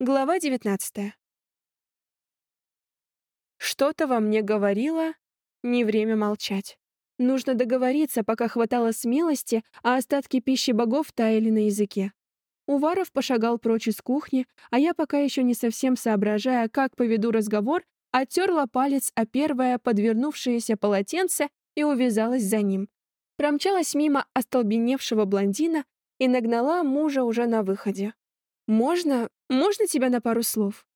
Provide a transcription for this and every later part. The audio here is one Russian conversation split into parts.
Глава 19. Что-то во мне говорило, не время молчать. Нужно договориться, пока хватало смелости, а остатки пищи богов таяли на языке. Уваров пошагал прочь из кухни, а я, пока еще не совсем соображая, как поведу разговор, оттерла палец о первое подвернувшееся полотенце и увязалась за ним. Промчалась мимо остолбеневшего блондина и нагнала мужа уже на выходе. «Можно? Можно тебя на пару слов?»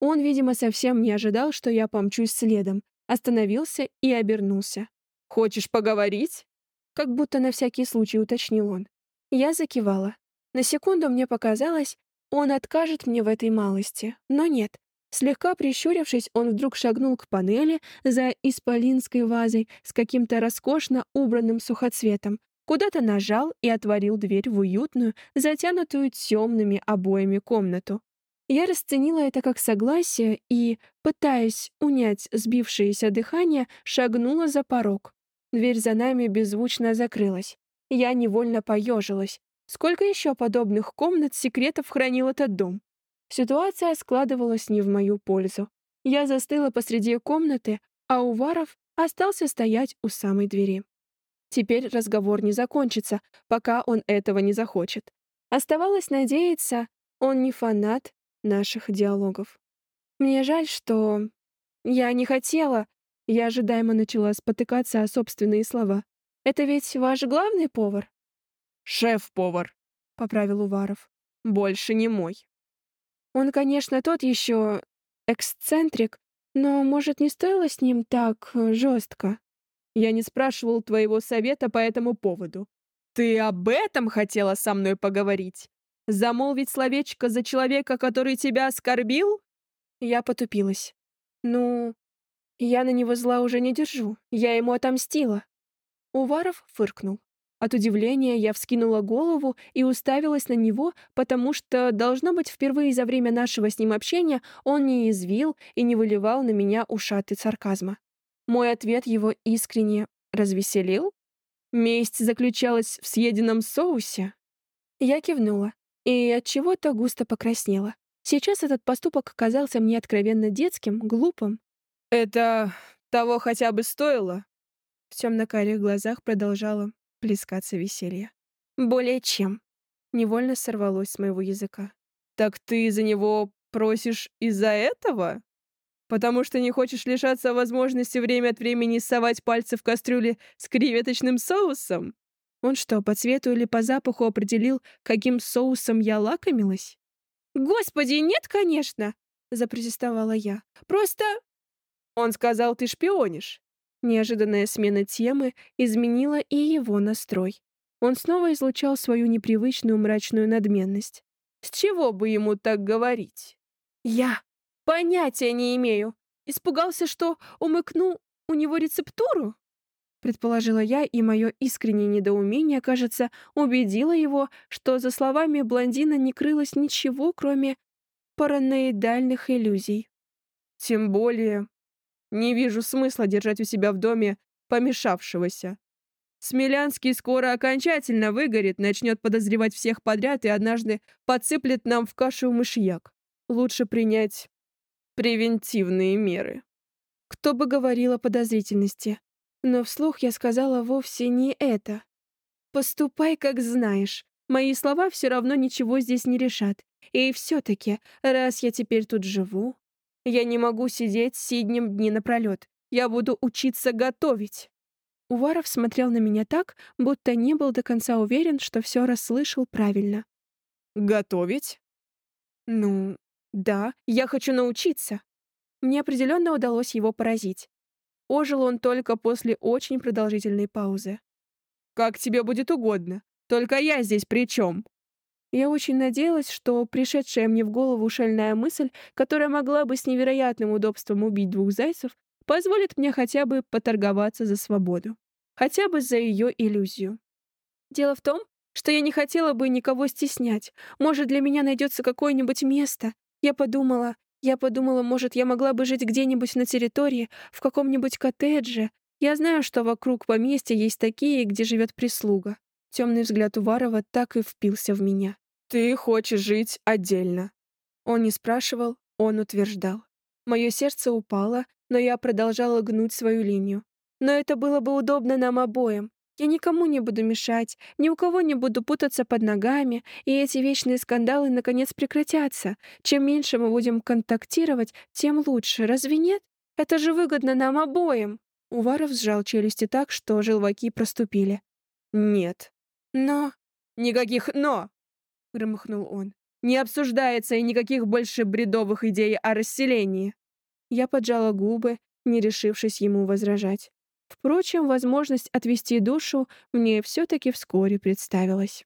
Он, видимо, совсем не ожидал, что я помчусь следом, остановился и обернулся. «Хочешь поговорить?» Как будто на всякий случай уточнил он. Я закивала. На секунду мне показалось, он откажет мне в этой малости, но нет. Слегка прищурившись, он вдруг шагнул к панели за исполинской вазой с каким-то роскошно убранным сухоцветом, Куда-то нажал и отворил дверь в уютную, затянутую темными обоями комнату. Я расценила это как согласие и, пытаясь унять сбившееся дыхание, шагнула за порог. Дверь за нами беззвучно закрылась. Я невольно поежилась. Сколько еще подобных комнат секретов хранил этот дом? Ситуация складывалась не в мою пользу. Я застыла посреди комнаты, а Уваров остался стоять у самой двери. Теперь разговор не закончится, пока он этого не захочет. Оставалось надеяться, он не фанат наших диалогов. Мне жаль, что... Я не хотела... Я ожидаемо начала спотыкаться о собственные слова. «Это ведь ваш главный повар?» «Шеф-повар», — поправил Уваров. «Больше не мой». Он, конечно, тот еще эксцентрик, но, может, не стоило с ним так жестко? Я не спрашивал твоего совета по этому поводу. Ты об этом хотела со мной поговорить? Замолвить словечко за человека, который тебя оскорбил? Я потупилась. Ну, я на него зла уже не держу. Я ему отомстила. Уваров фыркнул. От удивления я вскинула голову и уставилась на него, потому что, должно быть, впервые за время нашего с ним общения он не извил и не выливал на меня ушаты сарказма. Мой ответ его искренне развеселил? Месть заключалась в съеденном соусе? Я кивнула и от чего-то густо покраснела. Сейчас этот поступок казался мне откровенно детским, глупым. «Это того хотя бы стоило?» В темно-карих глазах продолжало плескаться веселье. «Более чем». Невольно сорвалось с моего языка. «Так ты за него просишь из-за этого?» Потому что не хочешь лишаться возможности время от времени совать пальцы в кастрюле с креветочным соусом? Он что, по цвету или по запаху определил, каким соусом я лакомилась? «Господи, нет, конечно!» — запротестовала я. «Просто...» Он сказал, ты шпионишь. Неожиданная смена темы изменила и его настрой. Он снова излучал свою непривычную мрачную надменность. С чего бы ему так говорить? «Я Понятия не имею. Испугался, что умыкну у него рецептуру? Предположила я, и мое искреннее недоумение, кажется, убедило его, что за словами блондина не крылось ничего, кроме параноидальных иллюзий. Тем более, не вижу смысла держать у себя в доме помешавшегося. Смелянский скоро окончательно выгорит, начнет подозревать всех подряд и однажды подсыплет нам в кашу мышьяк. Лучше принять превентивные меры. Кто бы говорил о подозрительности, но вслух я сказала вовсе не это. «Поступай, как знаешь. Мои слова все равно ничего здесь не решат. И все-таки, раз я теперь тут живу, я не могу сидеть сиднем дни напролет. Я буду учиться готовить». Уваров смотрел на меня так, будто не был до конца уверен, что все расслышал правильно. «Готовить?» «Ну, да, я хочу научиться. Мне определенно удалось его поразить. Ожил он только после очень продолжительной паузы. «Как тебе будет угодно. Только я здесь при чем?» Я очень надеялась, что пришедшая мне в голову шальная мысль, которая могла бы с невероятным удобством убить двух зайцев, позволит мне хотя бы поторговаться за свободу. Хотя бы за ее иллюзию. Дело в том, что я не хотела бы никого стеснять. Может, для меня найдется какое-нибудь место, я подумала, я подумала, может, я могла бы жить где-нибудь на территории, в каком-нибудь коттедже. Я знаю, что вокруг поместья есть такие, где живет прислуга. Темный взгляд Уварова так и впился в меня. Ты хочешь жить отдельно. Он не спрашивал, он утверждал. Мое сердце упало, но я продолжала гнуть свою линию. Но это было бы удобно нам обоим. Я никому не буду мешать, ни у кого не буду путаться под ногами, и эти вечные скандалы наконец прекратятся. Чем меньше мы будем контактировать, тем лучше, разве нет? Это же выгодно нам обоим. Уваров сжал челюсти так, что желваки проступили. «Нет». «Но...» «Никаких «но», — громыхнул он. «Не обсуждается и никаких больше бредовых идей о расселении». Я поджала губы, не решившись ему возражать. Впрочем, возможность отвести душу мне все-таки вскоре представилась.